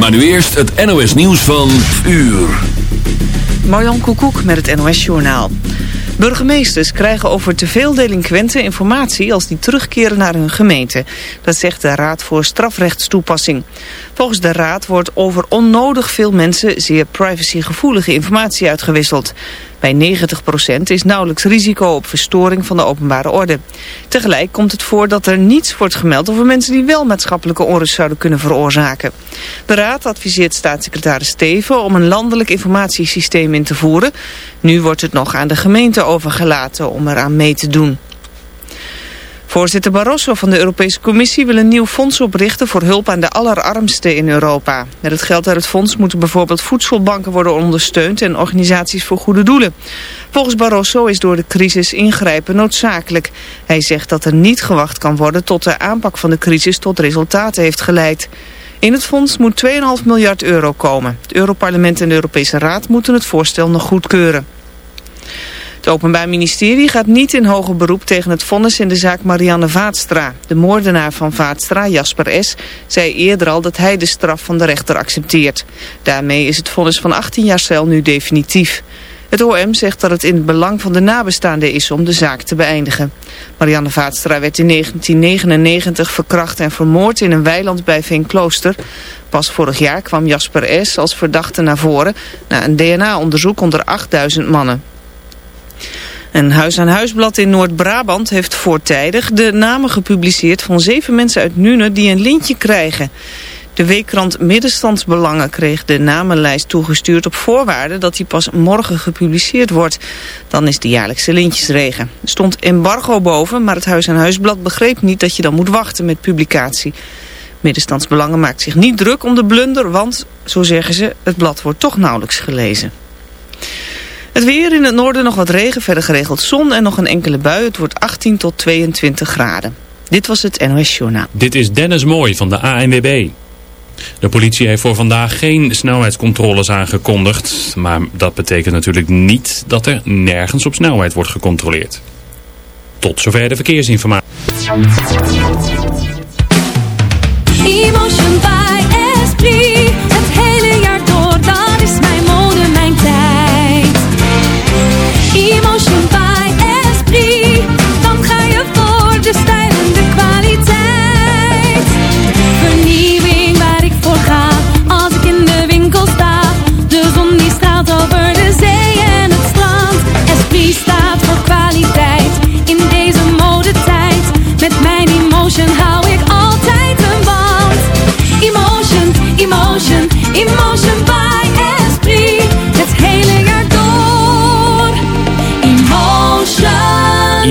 Maar nu eerst het NOS nieuws van uur. Marjan Koekoek met het NOS Journaal. Burgemeesters krijgen over te veel delinquenten informatie als die terugkeren naar hun gemeente. Dat zegt de Raad voor Strafrechtstoepassing. Volgens de Raad wordt over onnodig veel mensen zeer privacygevoelige informatie uitgewisseld. Bij 90% is nauwelijks risico op verstoring van de openbare orde. Tegelijk komt het voor dat er niets wordt gemeld over mensen die wel maatschappelijke onrust zouden kunnen veroorzaken. De Raad adviseert staatssecretaris Steven om een landelijk informatiesysteem in te voeren. Nu wordt het nog aan de gemeente overgelaten om eraan mee te doen. Voorzitter Barroso van de Europese Commissie wil een nieuw fonds oprichten voor hulp aan de allerarmsten in Europa. Met het geld uit het fonds moeten bijvoorbeeld voedselbanken worden ondersteund en organisaties voor goede doelen. Volgens Barroso is door de crisis ingrijpen noodzakelijk. Hij zegt dat er niet gewacht kan worden tot de aanpak van de crisis tot resultaten heeft geleid. In het fonds moet 2,5 miljard euro komen. Het Europarlement en de Europese Raad moeten het voorstel nog goedkeuren. Het Openbaar Ministerie gaat niet in hoger beroep tegen het vonnis in de zaak Marianne Vaatstra. De moordenaar van Vaatstra, Jasper S., zei eerder al dat hij de straf van de rechter accepteert. Daarmee is het vonnis van 18 jaar cel nu definitief. Het OM zegt dat het in het belang van de nabestaanden is om de zaak te beëindigen. Marianne Vaatstra werd in 1999 verkracht en vermoord in een weiland bij Veenklooster. Pas vorig jaar kwam Jasper S. als verdachte naar voren na een DNA-onderzoek onder 8000 mannen. Een huis-aan-huisblad in Noord-Brabant heeft voortijdig de namen gepubliceerd van zeven mensen uit Nune die een lintje krijgen. De weekkrant Middenstandsbelangen kreeg de namenlijst toegestuurd op voorwaarde dat die pas morgen gepubliceerd wordt. Dan is de jaarlijkse lintjesregen. Er stond embargo boven, maar het Huis-aan-Huisblad begreep niet dat je dan moet wachten met publicatie. Middenstandsbelangen maakt zich niet druk om de blunder, want, zo zeggen ze, het blad wordt toch nauwelijks gelezen. Het weer in het noorden nog wat regen, verder geregeld zon en nog een enkele bui. Het wordt 18 tot 22 graden. Dit was het NOS Journaal. Dit is Dennis Mooi van de ANWB. De politie heeft voor vandaag geen snelheidscontroles aangekondigd. Maar dat betekent natuurlijk niet dat er nergens op snelheid wordt gecontroleerd. Tot zover de verkeersinformatie.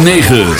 106.9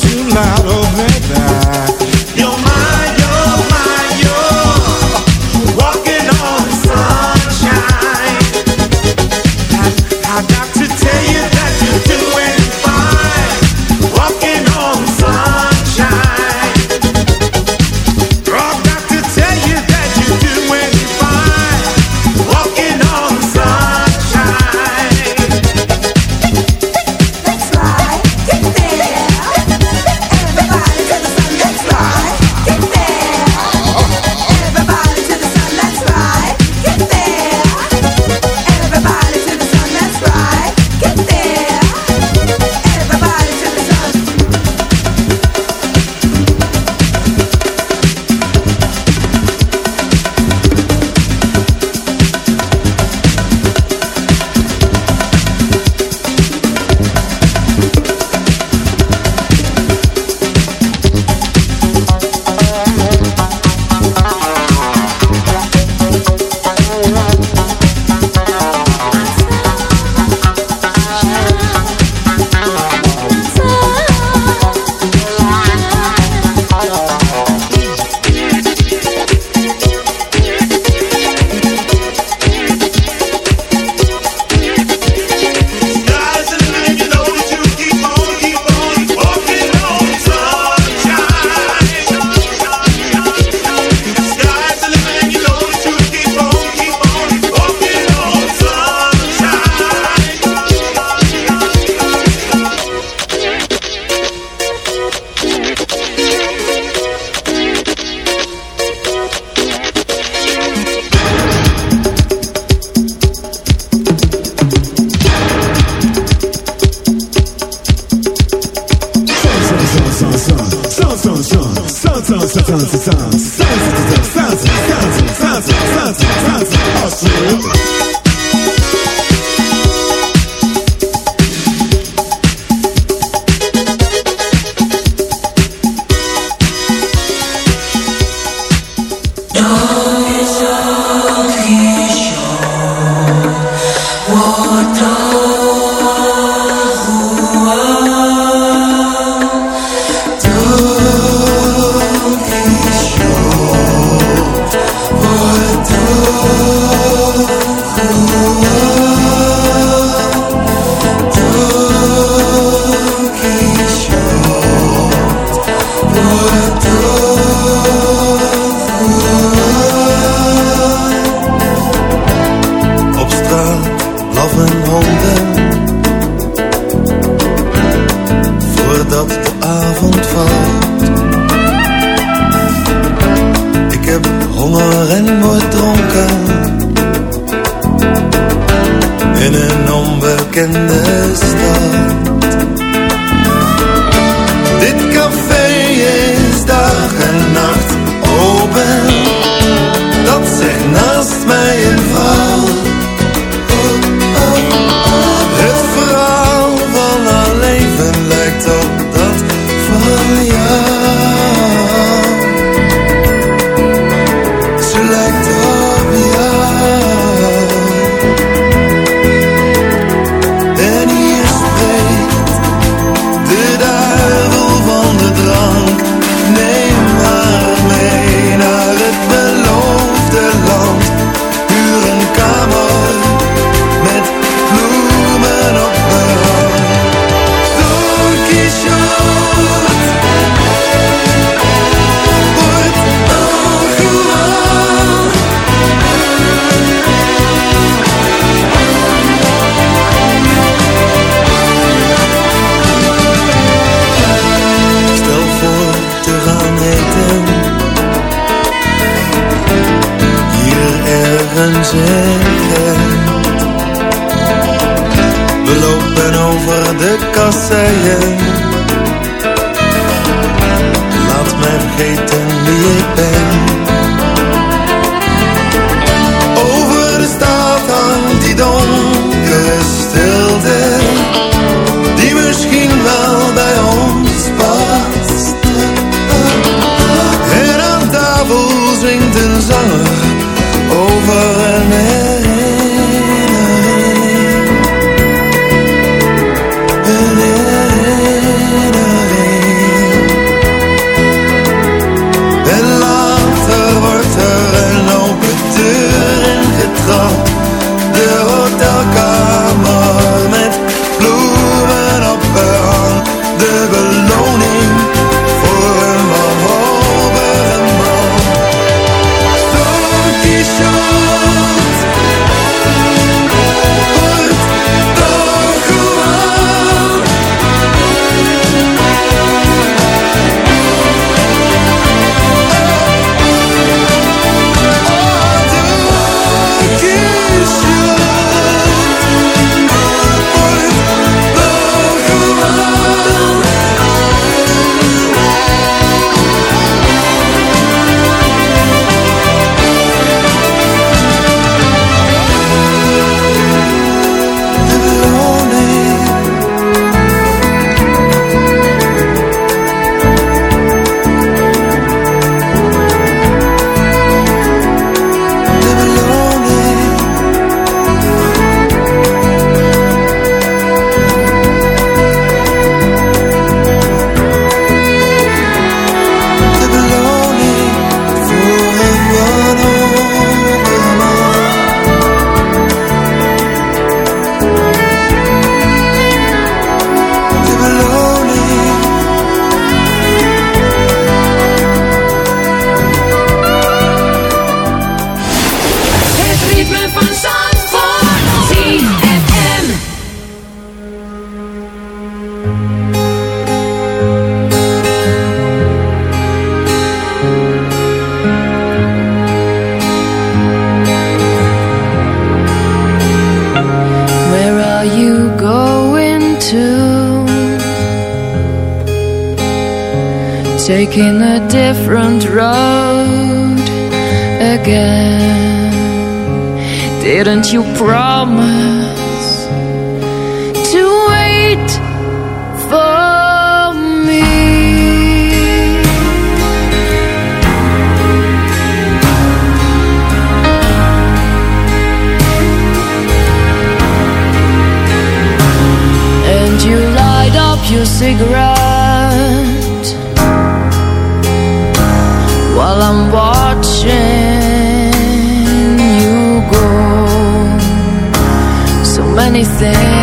too loud, oh Op everything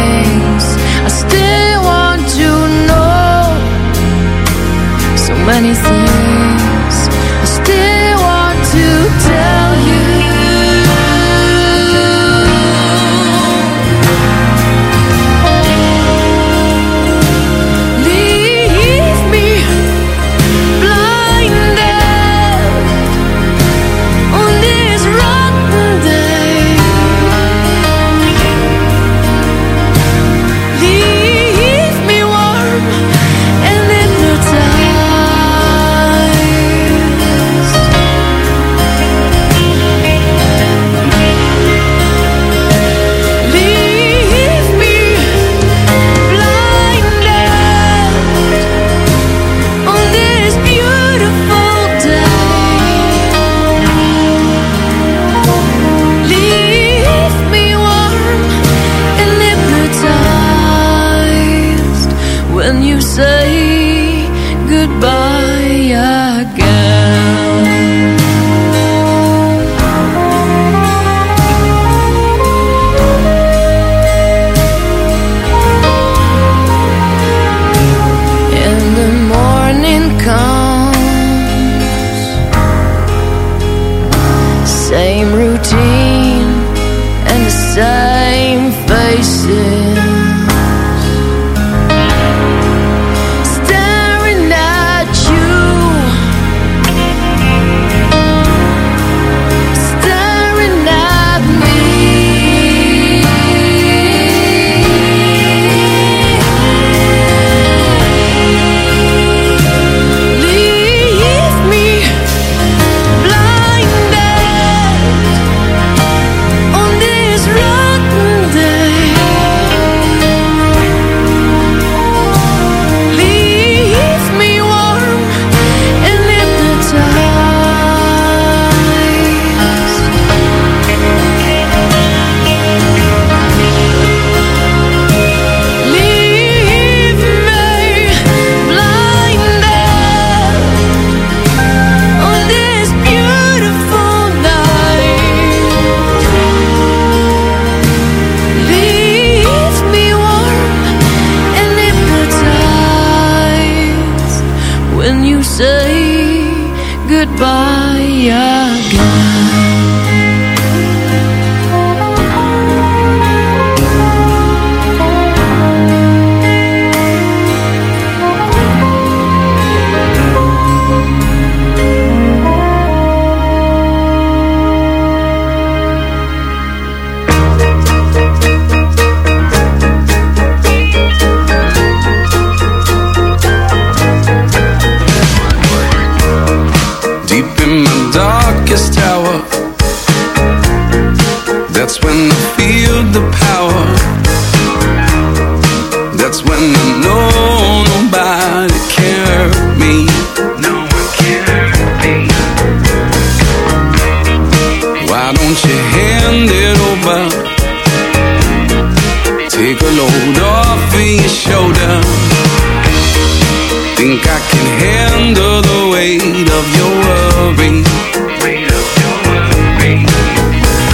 can handle the weight of your.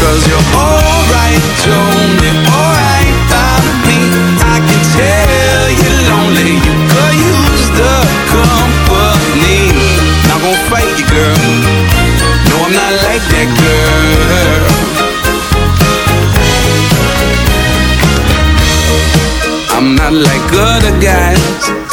Cause you're alright, Tony, alright. I can tell you're lonely, you could use the company. Not gonna fight you, girl. No, I'm not like that girl. I'm not like other guys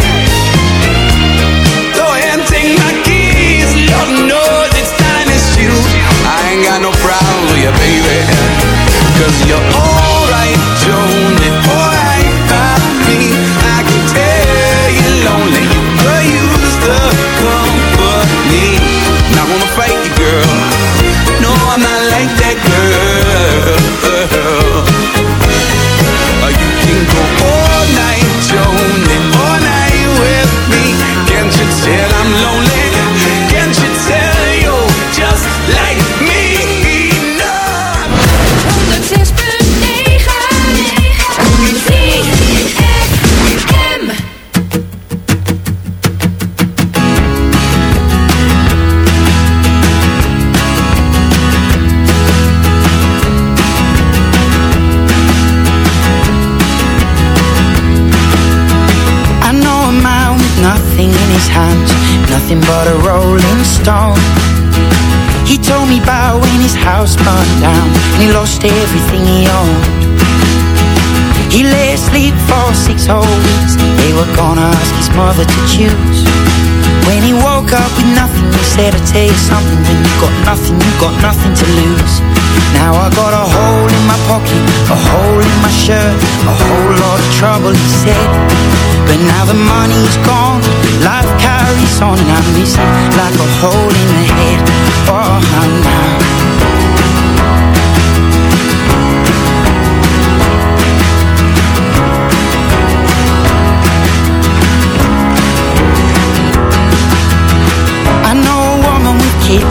baby. Cause you're alright, house burned down and he lost everything he owned. He lay asleep for six whole weeks. They were gonna ask his mother to choose. When he woke up with nothing, he said, I tell you something, when you got nothing, you got nothing to lose. Now I got a hole in my pocket, a hole in my shirt, a whole lot of trouble, he said. But now the money's gone, life carries on, and I'm missing like a hole in the head. Oh, now.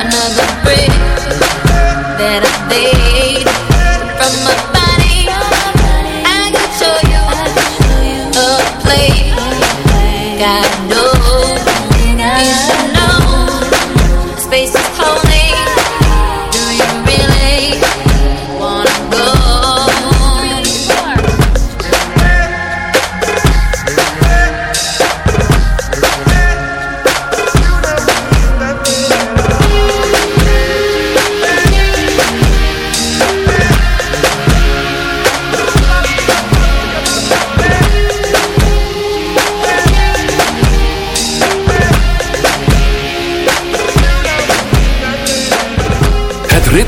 another brick that I dig.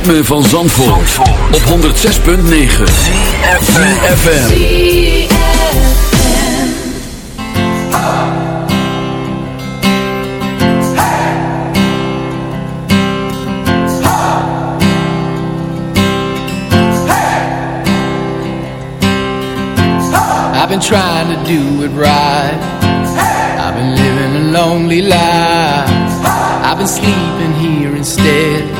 ritme van Zandvoort, op 106.9 I've been trying to do it right. I've been living a lonely life. I've been sleeping here instead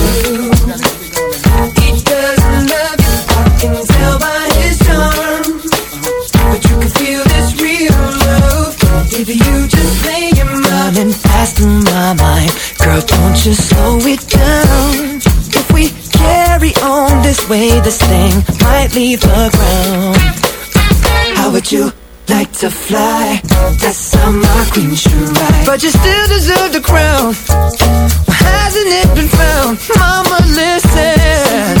Love you just mind and fast in my mind. Girl, don't you slow it down. If we carry on this way, this thing might leave the ground. How would you like to fly? That's how my queen should ride. But you still deserve the crown. Hasn't it been found? Mama, listen.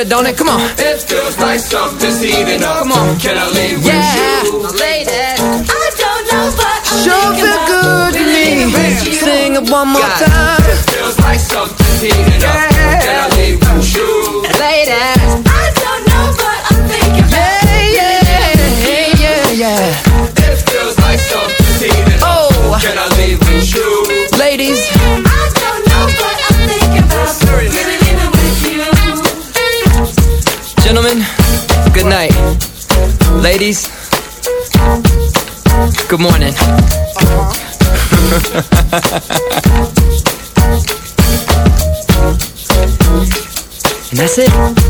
Feels good, don't it? Come on. It feels like something's heating up. Come on. Can I leave Yeah, with you? ladies. I don't know, but I'm Sure feel good to me. with you. Sing it one more God. time. It feels like something's heating up. Can I leave with you? Ladies. I don't know, but I'm thinking about Yeah, yeah, yeah, yeah. It feels like something's heating up. Oh, Can I leave with you? ladies. Gentlemen, good night. Ladies, good morning. Uh-huh. and that's it.